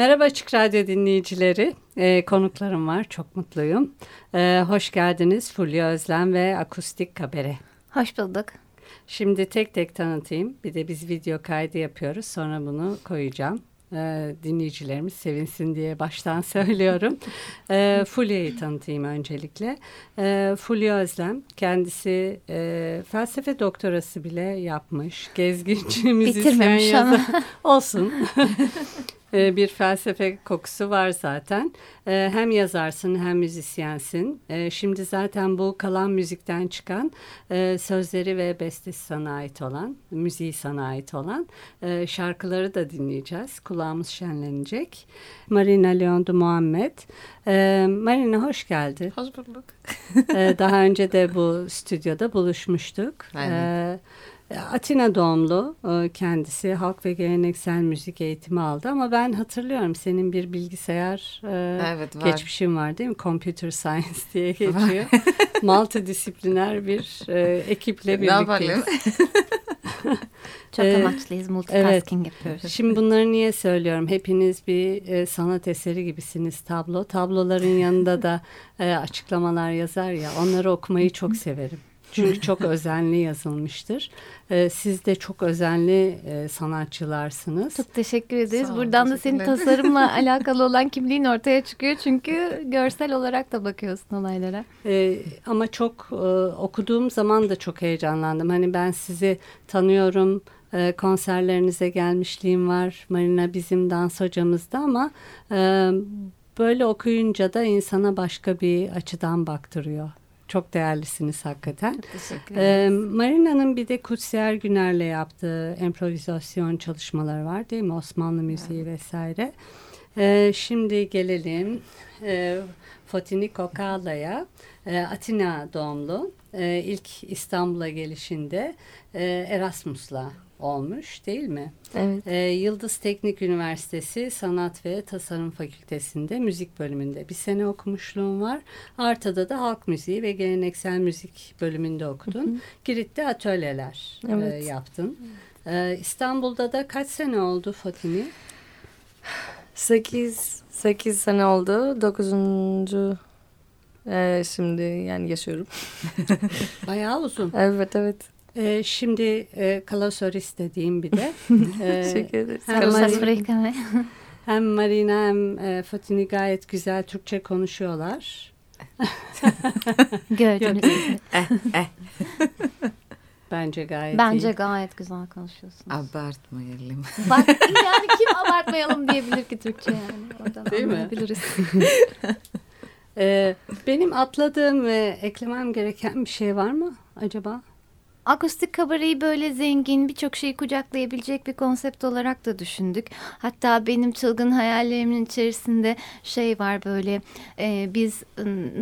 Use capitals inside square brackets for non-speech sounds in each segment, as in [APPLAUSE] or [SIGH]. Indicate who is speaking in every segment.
Speaker 1: Merhaba Açık Radyo dinleyicileri. Ee, konuklarım var. Çok mutluyum. Ee, hoş geldiniz Fulya Özlem ve Akustik Kabere.
Speaker 2: Hoş bulduk.
Speaker 1: Şimdi tek tek tanıtayım. Bir de biz video kaydı yapıyoruz. Sonra bunu koyacağım. Ee, dinleyicilerimiz sevinsin diye baştan [LAUGHS] söylüyorum. Ee, Fulya'yı tanıtayım öncelikle. Ee, Fulya Özlem kendisi e, felsefe doktorası bile yapmış. Gezginci [LAUGHS] müzisyen yazar. Olsun. [LAUGHS] Ee, bir felsefe kokusu var zaten. Ee, hem yazarsın hem müzisyensin. Ee, şimdi zaten bu kalan müzikten çıkan e, sözleri ve bestesi sana ait olan, müziği sana ait olan e, şarkıları da dinleyeceğiz. Kulağımız şenlenecek. Marina Leon de Muhammed. Marina hoş geldin.
Speaker 3: Hoş bulduk.
Speaker 1: Daha önce de bu stüdyoda buluşmuştuk. [LAUGHS] Evet. Atina doğumlu e, kendisi halk ve geleneksel müzik eğitimi aldı ama ben hatırlıyorum senin bir bilgisayar e, evet, var. geçmişin var değil mi? Computer Science diye geçiyor. [LAUGHS] Multidisipliner bir e, ekiple birlikteyiz. [LAUGHS]
Speaker 2: Çok amaçlıyız, multitasking evet. yapıyoruz.
Speaker 1: Şimdi bunları niye söylüyorum? Hepiniz bir e, sanat eseri gibisiniz tablo. Tabloların yanında da e, açıklamalar yazar ya onları okumayı çok severim. Çünkü [LAUGHS] çok özenli yazılmıştır. Ee, siz de çok özenli e, sanatçılarsınız.
Speaker 2: Çok teşekkür ederiz. Sağ Buradan da senin tasarımla [LAUGHS] alakalı olan kimliğin ortaya çıkıyor. Çünkü görsel olarak da bakıyorsun olaylara.
Speaker 1: Ee, ama çok e, okuduğum zaman da çok heyecanlandım. Hani ben sizi tanıyorum e, konserlerinize gelmişliğim var. Marina bizim dans hocamızdı ama e, böyle okuyunca da insana başka bir açıdan baktırıyor. Çok değerlisiniz hakikaten. Çok
Speaker 2: teşekkür Ee,
Speaker 1: Marina'nın bir de Kutsiyer Güner'le yaptığı improvizasyon çalışmaları var değil mi? Osmanlı müziği evet. vesaire. Ee, şimdi gelelim e, Fotini Kokala'ya. E, Atina doğumlu. E, ilk İstanbul'a gelişinde e, Erasmus'la olmuş değil mi?
Speaker 2: Evet.
Speaker 1: Ee, Yıldız Teknik Üniversitesi Sanat ve Tasarım Fakültesi'nde müzik bölümünde bir sene okumuşluğum var. Arta'da da halk müziği ve geleneksel müzik bölümünde okudun. Hı hı. Girit'te atölyeler e, evet. e, yaptın. Ee, İstanbul'da da kaç sene oldu Fatimi?
Speaker 3: Sekiz, sekiz sene oldu. Dokuzuncu ee, şimdi yani yaşıyorum.
Speaker 1: Bayağı uzun.
Speaker 3: Evet evet.
Speaker 1: Ee, şimdi e, Kalosoris dediğim bir de. [LAUGHS]
Speaker 3: e, Teşekkür ederiz.
Speaker 1: Hem, Marina, [LAUGHS] hem Marina hem e, Fatini gayet güzel Türkçe konuşuyorlar. [LAUGHS]
Speaker 2: Gördüğünüz gibi. eh, eh.
Speaker 1: Bence gayet
Speaker 2: Bence iyi. gayet güzel konuşuyorsunuz.
Speaker 3: Abartmayalım.
Speaker 2: Bak yani kim abartmayalım diyebilir ki Türkçe yani. Oradan Değil mi?
Speaker 1: ee, benim atladığım ve eklemem gereken bir şey var mı acaba?
Speaker 2: Akustik kabareyi böyle zengin birçok şeyi kucaklayabilecek bir konsept olarak da düşündük. Hatta benim çılgın hayallerimin içerisinde şey var böyle e, biz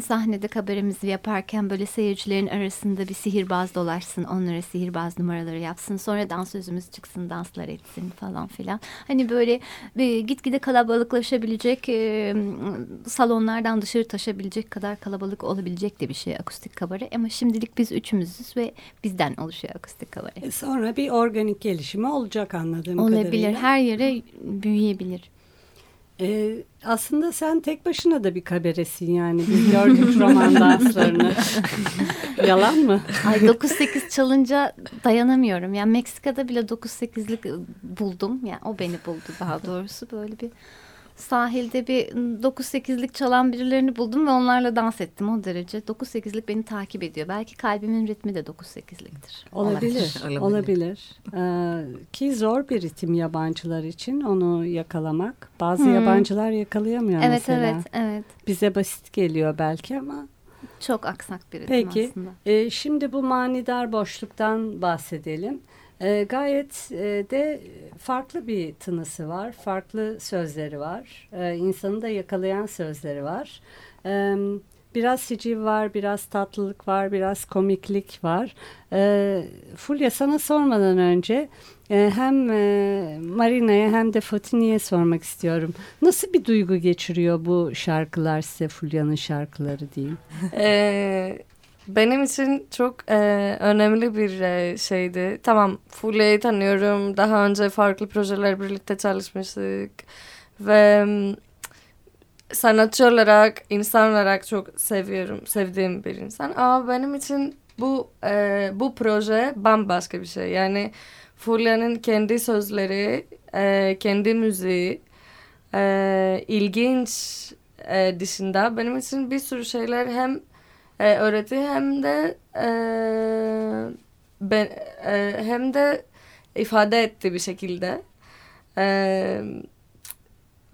Speaker 2: sahnede kabaremizi yaparken böyle seyircilerin arasında bir sihirbaz dolaşsın onlara sihirbaz numaraları yapsın sonra dans sözümüz çıksın danslar etsin falan filan. Hani böyle e, gitgide kalabalıklaşabilecek e, salonlardan dışarı taşabilecek kadar kalabalık olabilecek de bir şey akustik kabare ama şimdilik biz üçümüzüz ve bizden oluşuyor akustik havayı.
Speaker 1: E sonra bir organik gelişimi olacak anladığım
Speaker 2: Olabilir.
Speaker 1: kadarıyla.
Speaker 2: Olabilir. Her yere büyüyebilir.
Speaker 1: Ee, aslında sen tek başına da bir kaberesin yani. Biz gördük [LAUGHS] roman danslarını. [LAUGHS] Yalan mı?
Speaker 2: Ay 9-8 çalınca dayanamıyorum. Yani Meksika'da bile 9-8'lik buldum. Yani o beni buldu daha doğrusu. Böyle bir sahilde bir 9-8'lik çalan birilerini buldum ve onlarla dans ettim o derece. 9-8'lik beni takip ediyor. Belki kalbimin ritmi de 9-8'liktir.
Speaker 1: Olabilir, olabilir. olabilir. Ee, ki zor bir ritim yabancılar için onu yakalamak. Bazı hmm. yabancılar yakalayamıyor
Speaker 2: evet,
Speaker 1: mesela.
Speaker 2: Evet, evet.
Speaker 1: Bize basit geliyor belki ama.
Speaker 2: Çok aksak bir ritim
Speaker 1: Peki,
Speaker 2: aslında.
Speaker 1: Peki, e, şimdi bu manidar boşluktan bahsedelim. E, gayet e, de farklı bir tınısı var, farklı sözleri var, e, insanı da yakalayan sözleri var. E, biraz siciv var, biraz tatlılık var, biraz komiklik var. E, Fulya sana sormadan önce e, hem e, Marina'ya hem de Fatini'ye sormak istiyorum. Nasıl bir duygu geçiriyor bu şarkılar size Fulya'nın şarkıları diyeyim?
Speaker 3: Ee, benim için çok e, önemli bir e, şeydi. Tamam Fulya'yı tanıyorum. Daha önce farklı projeler birlikte çalışmıştık. Ve m, sanatçı olarak, insan olarak çok seviyorum, sevdiğim bir insan. Ama benim için bu e, bu proje bambaşka bir şey. Yani Fulya'nın kendi sözleri, e, kendi müziği, e, ilginç e, dışında benim için bir sürü şeyler hem e, öğretti hem de e, ben, e, hem de ifade etti bir şekilde. E,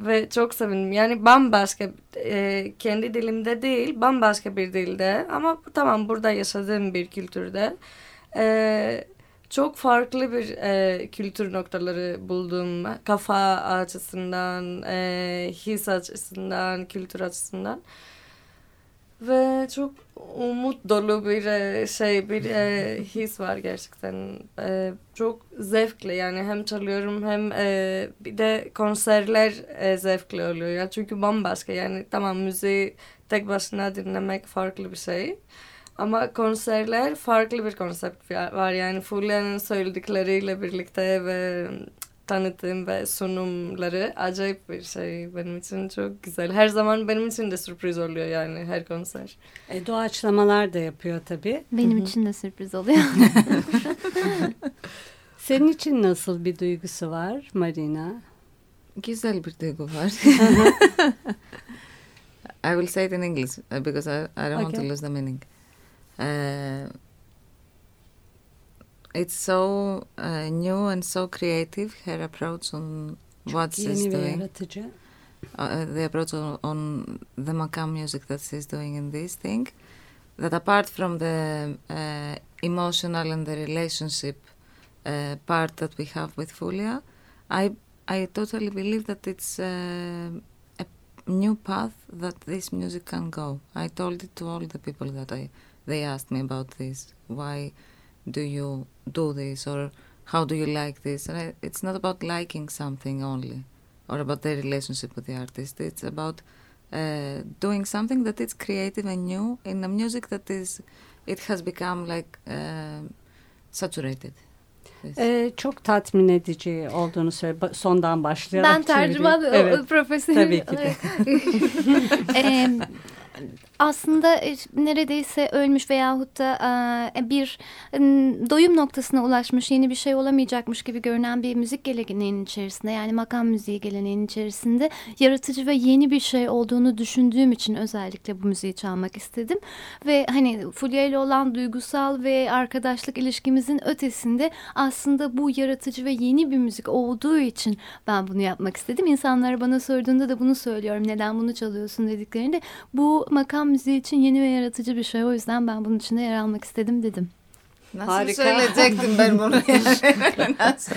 Speaker 3: ve çok sevindim. Yani bambaşka e, kendi dilimde değil bambaşka bir dilde ama tamam burada yaşadığım bir kültürde e, çok farklı bir e, kültür noktaları buldum. Kafa açısından, e, his açısından, kültür açısından. Ve çok umut dolu bir e, şey, bir e, his var gerçekten. E, çok zevkli yani hem çalıyorum hem bir de konserler zevkli oluyor. Ya çünkü bambaşka yani tamam müziği tek başına dinlemek farklı bir şey. Ama konserler farklı bir konsept var. Yani Fulya'nın söyledikleriyle birlikte ve tanıtım ve sunumları acayip bir şey benim için çok güzel. Her zaman benim için de sürpriz oluyor yani her konser.
Speaker 1: E, doğaçlamalar da yapıyor tabii.
Speaker 2: Benim için de sürpriz oluyor. [LAUGHS]
Speaker 1: Senin için nasıl bir duygusu var Marina?
Speaker 4: Güzel bir duygu var. I will say it in English uh, because I, I don't want to
Speaker 1: Okay.
Speaker 4: lose the meaning. Uh, it's so uh, new and so creative her approach on what she's doing. uh, the approach on, on the makam music that she's doing in this thing that apart from the uh, emotional and the relationship uh, part that we have with Fulia, I I totally believe that it's uh, a new path that this music can go. I told it to all the people that I they asked me about this. Why do you do this or how do you like this? And I, it's not about liking something only or about the relationship with the artist. It's about uh, doing something that is creative and new in a music that is, it has become like uh, saturated. Yes.
Speaker 1: E, çok tatmin edici olduğunu söyle. Ba- Sondan başlayarak
Speaker 2: ben tercüman
Speaker 1: çevireyim. Evet.
Speaker 2: profesörü
Speaker 1: Tabii ki de. [LAUGHS]
Speaker 2: Ee, aslında e, neredeyse ölmüş veyahut da e, bir doyum noktasına ulaşmış yeni bir şey olamayacakmış gibi görünen bir müzik geleneğinin içerisinde yani makam müziği geleneğinin içerisinde yaratıcı ve yeni bir şey olduğunu düşündüğüm için özellikle bu müziği çalmak istedim ve hani Fulya ile olan duygusal ve arkadaşlık ilişkimizin ötesinde aslında bu yaratıcı ve yeni bir müzik olduğu için ben bunu yapmak istedim. İnsanlar bana sorduğunda da bunu söylüyorum. Neden bunu çalıyorsun dediklerinde bu makam müziği için yeni ve yaratıcı bir şey. O yüzden ben bunun içinde yer almak istedim dedim.
Speaker 4: Nasıl
Speaker 1: Harika.
Speaker 4: söyleyecektim ben bunu? [LAUGHS] Nasıl?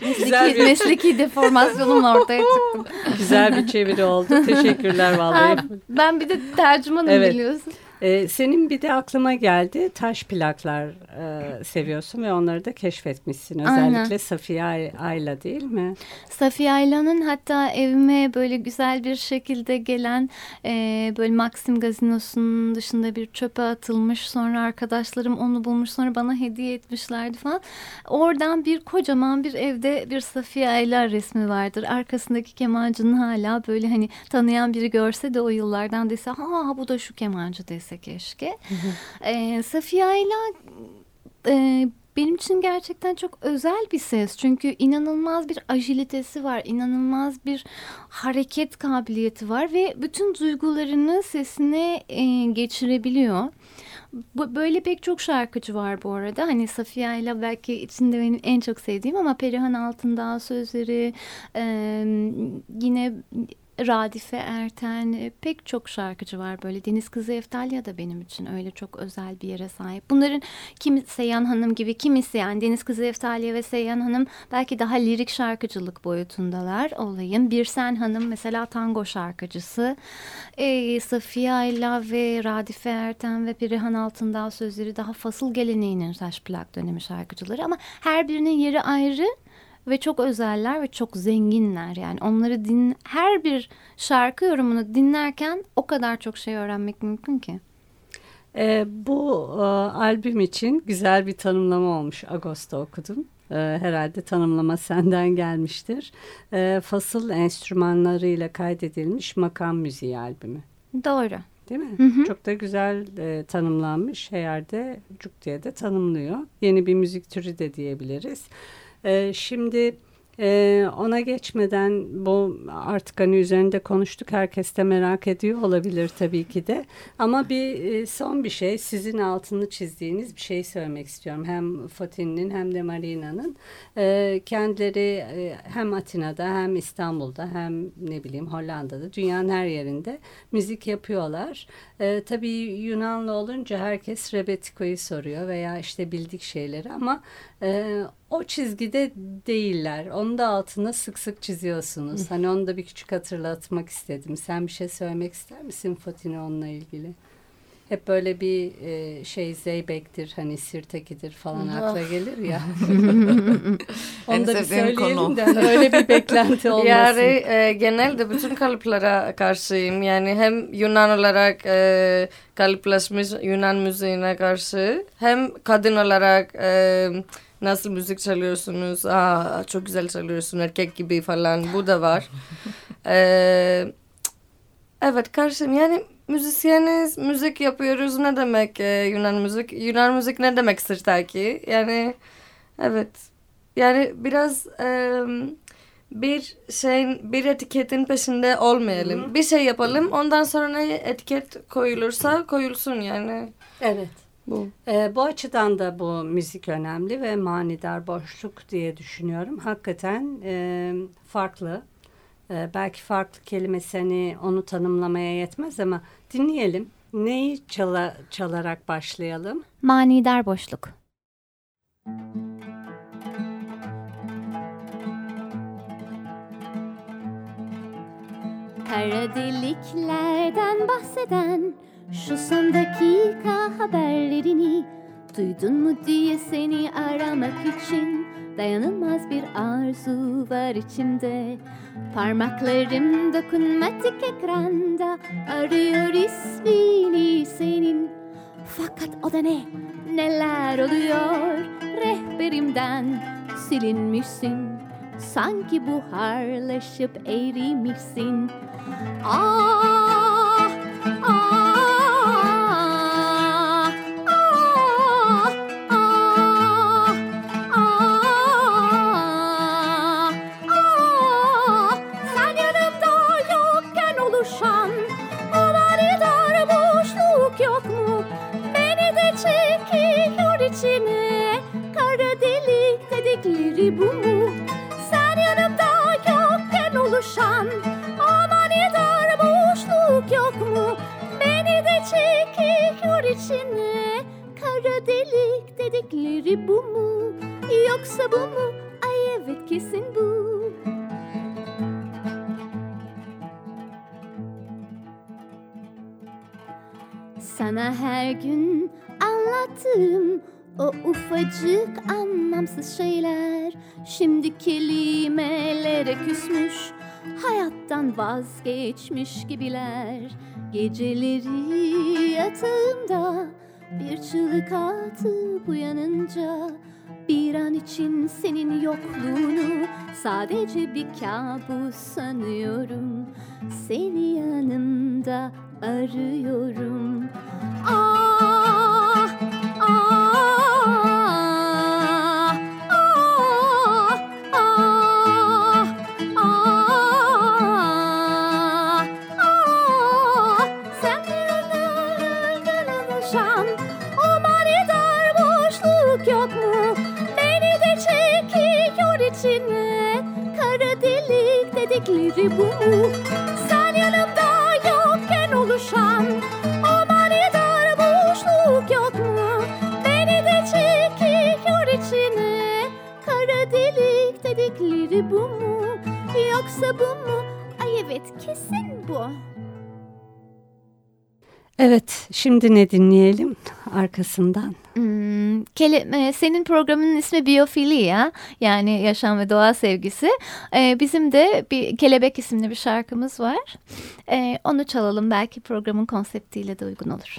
Speaker 2: Mesleki,
Speaker 1: bir-
Speaker 2: mesleki deformasyonumla ortaya çıktım.
Speaker 1: Güzel bir çeviri oldu. Teşekkürler vallahi.
Speaker 2: Ha, ben bir de tercümanım
Speaker 1: Evet.
Speaker 2: biliyorsun.
Speaker 1: Ee, senin bir de aklıma geldi taş plaklar e, seviyorsun ve onları da keşfetmişsin.
Speaker 2: Aynen.
Speaker 1: Özellikle Safiye Ay- Ayla değil mi?
Speaker 2: Safiye Ayla'nın hatta evime böyle güzel bir şekilde gelen e, böyle Maxim gazinosunun dışında bir çöpe atılmış. Sonra arkadaşlarım onu bulmuş sonra bana hediye etmişlerdi falan. Oradan bir kocaman bir evde bir Safiye Ayla resmi vardır. Arkasındaki kemancının hala böyle hani tanıyan biri görse de o yıllardan dese ha bu da şu kemancı dese keşke. E, Safiye Ayla e, benim için gerçekten çok özel bir ses. Çünkü inanılmaz bir agilitesi var, inanılmaz bir hareket kabiliyeti var ve bütün duygularını sesine e, geçirebiliyor. Böyle pek çok şarkıcı var bu arada. Hani Safiye ile belki içinde benim en çok sevdiğim ama Perihan Altındağ sözleri, e, yine
Speaker 5: Radife Erten, e, pek çok şarkıcı var böyle. Deniz Kızı Eftalya da benim için öyle çok özel bir yere sahip. Bunların kimi Seyhan Hanım gibi, kimisi yani Deniz Kızı Eftalya ve Seyhan Hanım belki daha lirik şarkıcılık boyutundalar olayın. Birsen Hanım mesela tango şarkıcısı. E, Safiye Ayla ve Radife Erten ve Perihan Altındağ sözleri daha fasıl geleneğinin taş plak dönemi şarkıcıları ama her birinin yeri ayrı ve çok özeller ve çok zenginler. Yani onları din her bir şarkı yorumunu dinlerken o kadar çok şey öğrenmek mümkün ki.
Speaker 1: E, bu e, albüm için güzel bir tanımlama olmuş. Ağustos'ta okudum. E, herhalde tanımlama senden gelmiştir. E, fasıl enstrümanlarıyla kaydedilmiş makam müziği albümü.
Speaker 5: Doğru.
Speaker 1: Değil mi? Hı hı. Çok da güzel e, tanımlanmış. Her yerde cuk diye de tanımlıyor. Yeni bir müzik türü de diyebiliriz. E, şimdi ee, ona geçmeden bu artık hani üzerinde konuştuk. Herkes de merak ediyor olabilir tabii ki de. Ama bir e, son bir şey sizin altını çizdiğiniz bir şey söylemek istiyorum. Hem Fatih'in hem de Marina'nın e, kendileri e, hem Atina'da hem İstanbul'da hem ne bileyim Hollanda'da dünyanın her yerinde müzik yapıyorlar. E, tabii Yunanlı olunca herkes Rebetiko'yu soruyor veya işte bildik şeyleri ama e, o çizgide değiller. Onu da altına sık sık çiziyorsunuz. hani onu da bir küçük hatırlatmak istedim. Sen bir şey söylemek ister misin Fatine onunla ilgili? Hep böyle bir e, şey Zeybek'tir hani Sirteki'dir falan akla gelir ya. [LAUGHS] Onu da bir söyleyelim konu. de öyle bir beklenti olmasın.
Speaker 3: Yani e, genelde bütün kalıplara karşıyım. Yani hem Yunan olarak e, kalıplaşmış Yunan müziğine karşı hem kadın olarak e, nasıl müzik çalıyorsunuz? Aa, çok güzel çalıyorsun erkek gibi falan. Bu da var. [LAUGHS] ee, evet karşıyım. Yani müzisyeniz, müzik yapıyoruz. Ne demek e, Yunan müzik? Yunan müzik ne demek sırtaki? Yani evet. Yani biraz e, bir şeyin, bir etiketin peşinde olmayalım. Hı-hı. Bir şey yapalım. Ondan sonra ne etiket koyulursa koyulsun yani.
Speaker 1: Evet. Bu. E, bu açıdan da bu müzik önemli ve manidar boşluk diye düşünüyorum. Hakikaten e, farklı. E, belki farklı kelimesi hani onu tanımlamaya yetmez ama dinleyelim. Neyi çala, çalarak başlayalım?
Speaker 5: Manidar boşluk. Kara deliklerden bahseden şu son dakika haberlerini Duydun mu diye seni aramak için. Dayanılmaz bir arzu var içimde. Parmaklarım dokunmatik ekranda Arıyor ismini senin. Fakat o da ne? Neler oluyor? Rehberimden silinmişsin. Sanki buharlaşıp erimişsin Ah, ufacık anlamsız şeyler Şimdi kelimelere küsmüş Hayattan vazgeçmiş gibiler Geceleri yatağımda bir çığlık atıp uyanınca bir an için senin yokluğunu sadece bir kabus sanıyorum. Seni yanımda arıyorum. Ah, miydi bu? Sen yanımda yokken oluşan o manidar boşluk yok mu? Beni de çekiyor içine kara delik dedikleri bu mu? Yoksa bu mu? Ay evet kesin bu.
Speaker 1: Evet şimdi ne dinleyelim arkasından?
Speaker 5: Hmm, kele, e, senin programının ismi Biyofilia yani yaşam ve doğa sevgisi. E, bizim de bir Kelebek isimli bir şarkımız var. E, onu çalalım belki programın konseptiyle de uygun olur.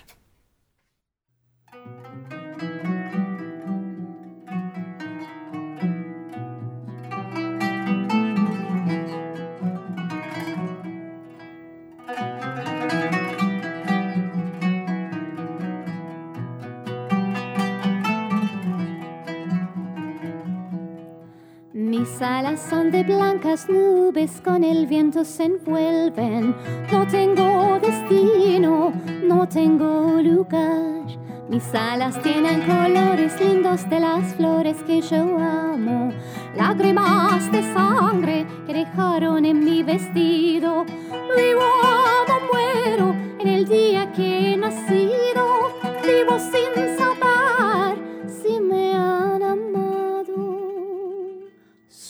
Speaker 5: Mis alas son de blancas nubes, con el viento se envuelven. No tengo destino, no tengo lugar. Mis alas tienen colores lindos de las flores que yo amo. Lágrimas de sangre que dejaron en mi vestido. Vivo, amo, muero en el día que he nacido. Vivo sin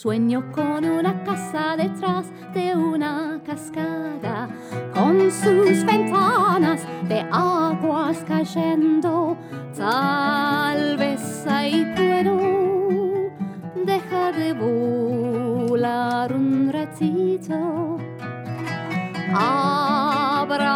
Speaker 5: Sueño con una casa detrás de una cascada, con sus ventanas de aguas cayendo. Tal vez ahí puedo dejar de volar un ratito. Abrázame,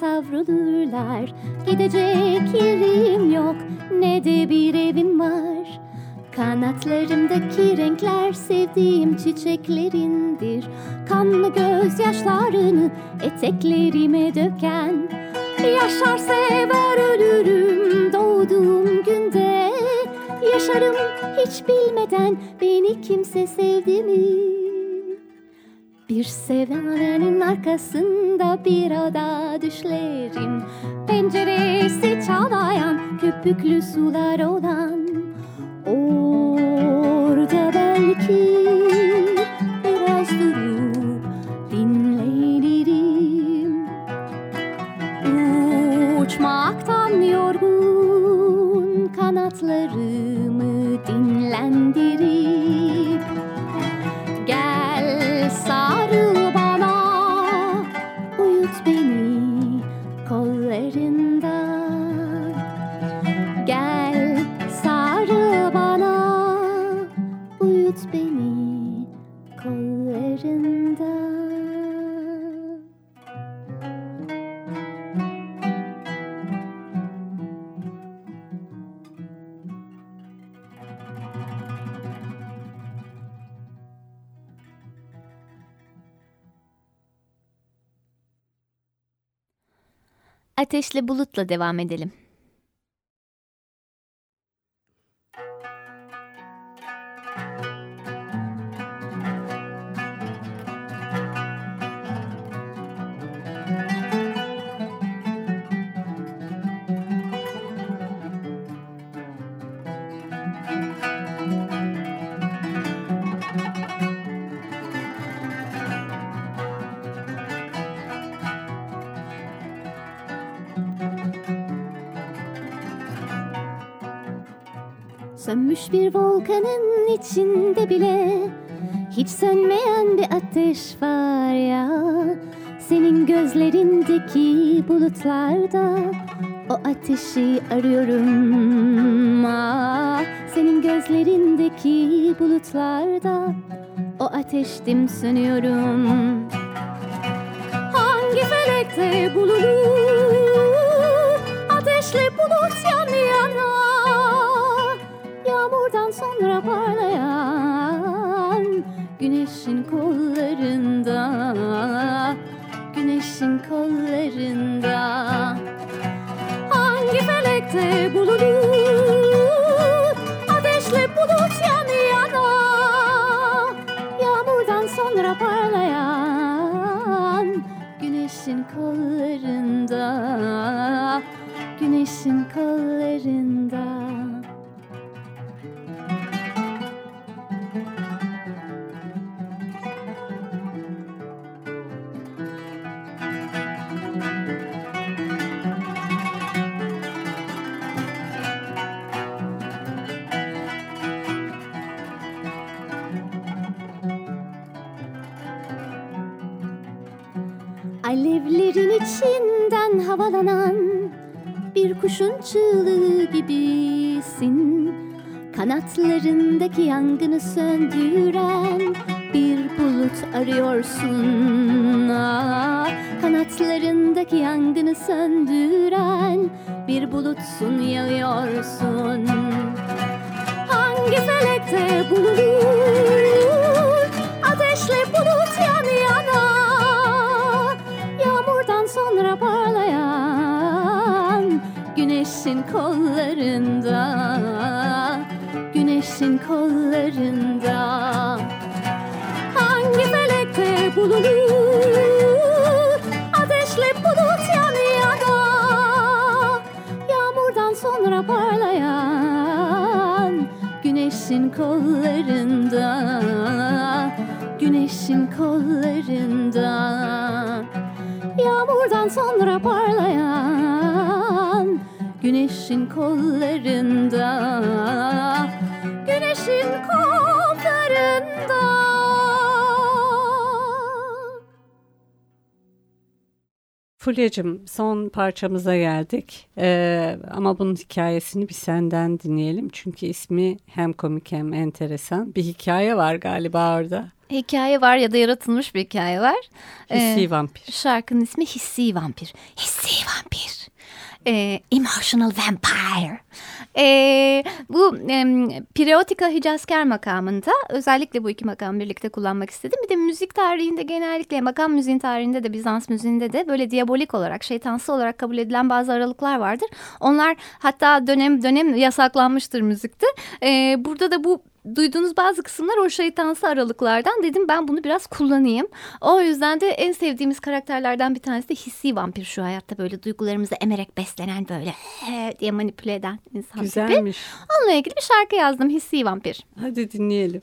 Speaker 5: savrulurlar. Gidecek yerim yok ne de bir evim var. Kanatlarımdaki renkler sevdiğim çiçeklerindir. Kanlı gözyaşlarını eteklerime döken. Yaşar sever ölürüm doğduğum günde. Yaşarım hiç bilmeden beni kimse sevdi mi? Bir sevenin arkasında bir ada düşlerim. Penceresi çalayan köpüklü sular olan. Orada belki biraz durup dinlenirim. Uçmaktan yorgun kanatlarımı dinlendirip Ateşle bulutla devam edelim. Volkanın içinde bile Hiç sönmeyen bir ateş var ya. Senin gözlerindeki bulutlarda O ateşi arıyorum. Ah, Senin gözlerindeki bulutlarda O ateştim sönüyorum. Hangi felekte bulunur? Ateşle bulut yan yana Yağmurdan sonra parlayan Güneşin kollarında Güneşin kollarında. Hangi felekte bulunur? Ateşle bulut yan yana. Yağmurdan sonra parlayan Güneşin kollarında Güneşin kollarında. Kuşun çığlığı gibisin. Kanatlarındaki yangını söndüren bir bulut arıyorsun. Ah, Kanatlarındaki yangını söndüren bir bulutsun yağıyorsun Hangi felekte bulunur Kollarında. Hangi felekte bulunur? Ateşle bulut yan yana Yağmurdan sonra parlayan güneşin kollarında. Güneşin kollarında. Yağmurdan sonra parlayan Güneşin kollarında
Speaker 1: Fulya'cığım son parçamıza geldik Ee, ama bunun hikayesini bir senden dinleyelim. Çünkü ismi hem komik hem enteresan. Bir hikaye var galiba orada.
Speaker 5: Hikaye var ya da yaratılmış bir hikaye var.
Speaker 1: Hissi
Speaker 5: Ee,
Speaker 1: vampir.
Speaker 5: Şarkının ismi Hissi Vampir. Hissi Vampir. Ee, emotional Vampire. Ee, bu em, Pireotika Hicazkar makamında özellikle bu iki makam birlikte kullanmak istedim. Bir de müzik tarihinde genellikle makam müziğin tarihinde de Bizans müziğinde de böyle diabolik olarak şeytansı olarak kabul edilen bazı aralıklar vardır. Onlar hatta dönem dönem yasaklanmıştır müzikte. Ee, burada da bu duyduğunuz bazı kısımlar o şeytansı aralıklardan dedim ben bunu biraz kullanayım. O yüzden de en sevdiğimiz karakterlerden bir tanesi de hissi vampir şu hayatta böyle duygularımızı emerek beslenen böyle diye manipüle eden insan.
Speaker 1: Güzelmiş.
Speaker 5: Onunla ilgili bir şarkı yazdım hissi vampir.
Speaker 1: Hadi dinleyelim.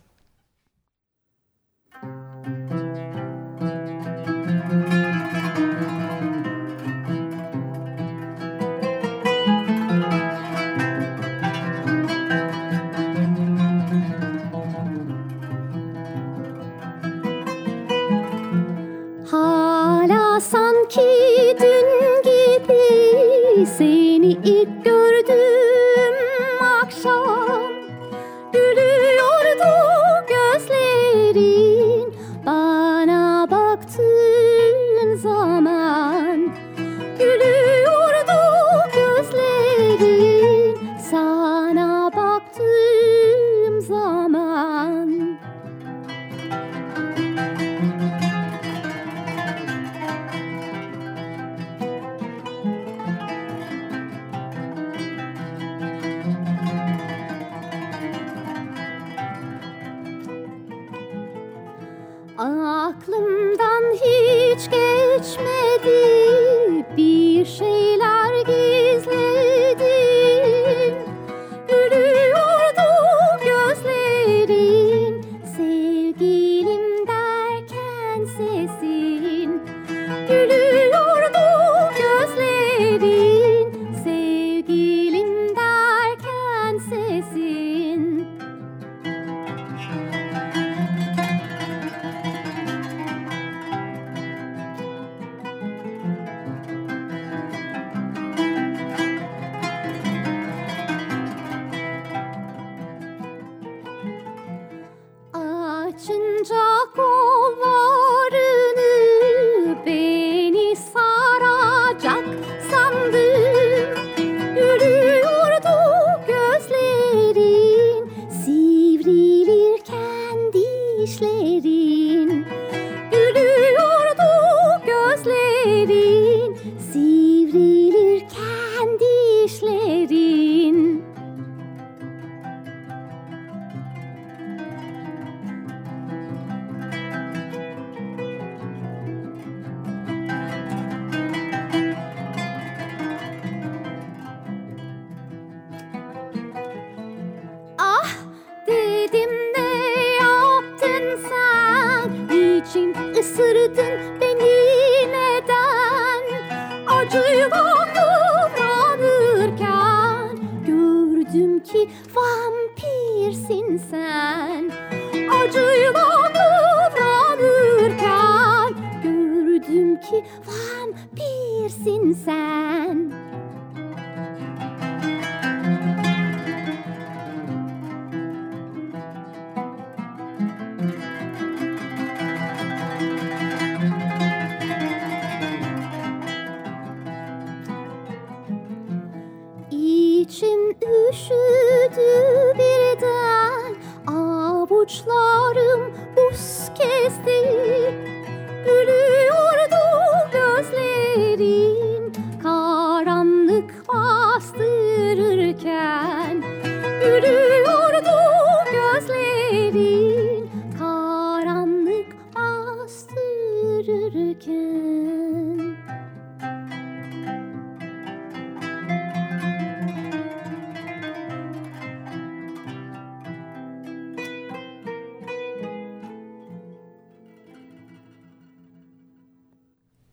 Speaker 5: Ki vampirsin sen. Acıyla kıvranırken Gördüm ki vampirsin sen bastırırken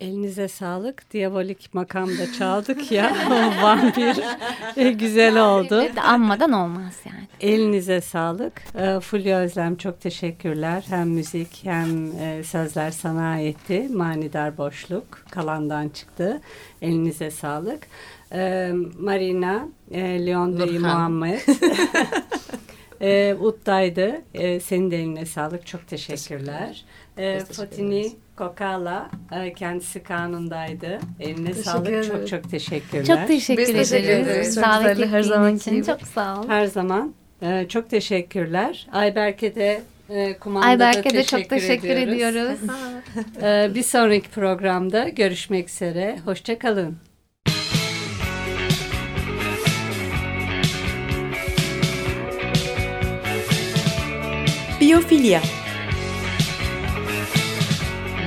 Speaker 1: Elinize sağlık. Diabolik makamda çaldık ya. [LAUGHS] Vampir. E, güzel oldu.
Speaker 5: Anmadan olmaz yani.
Speaker 1: Elinize sağlık. E, Fulya Özlem çok teşekkürler. Hem müzik hem e, sözler sana aitti. Manidar boşluk kalandan çıktı. Elinize sağlık. E, Marina, e, Leon Bey
Speaker 4: Nurhan.
Speaker 1: Muhammed. [LAUGHS] e, Ut'taydı. E, senin de eline sağlık. Çok teşekkürler. E,
Speaker 4: Biz teşekkür
Speaker 1: Fatini
Speaker 4: ederiz.
Speaker 1: Kokala e, kendisi kanundaydı. Eline
Speaker 3: Teşekkür
Speaker 1: sağlık. Çok
Speaker 3: ederim.
Speaker 1: çok teşekkürler.
Speaker 5: Çok teşekkür
Speaker 3: Biz teşekkür
Speaker 5: ederiz.
Speaker 3: ederiz. Çok
Speaker 5: Davet
Speaker 3: güzeldi, her
Speaker 5: ettiğin
Speaker 3: zamanki
Speaker 5: için. Çok sağ ol.
Speaker 1: Her zaman. Ee, çok teşekkürler. Ayberk'e de e, kumandada
Speaker 5: Ayberk'e de
Speaker 1: teşekkür
Speaker 5: çok teşekkür ediyoruz. [LAUGHS]
Speaker 1: Ee, bir sonraki programda görüşmek üzere. Hoşçakalın.
Speaker 6: Biyofilya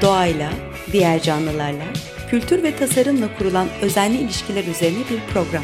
Speaker 6: Doğayla, diğer canlılarla, kültür ve tasarımla kurulan özenli ilişkiler üzerine bir program.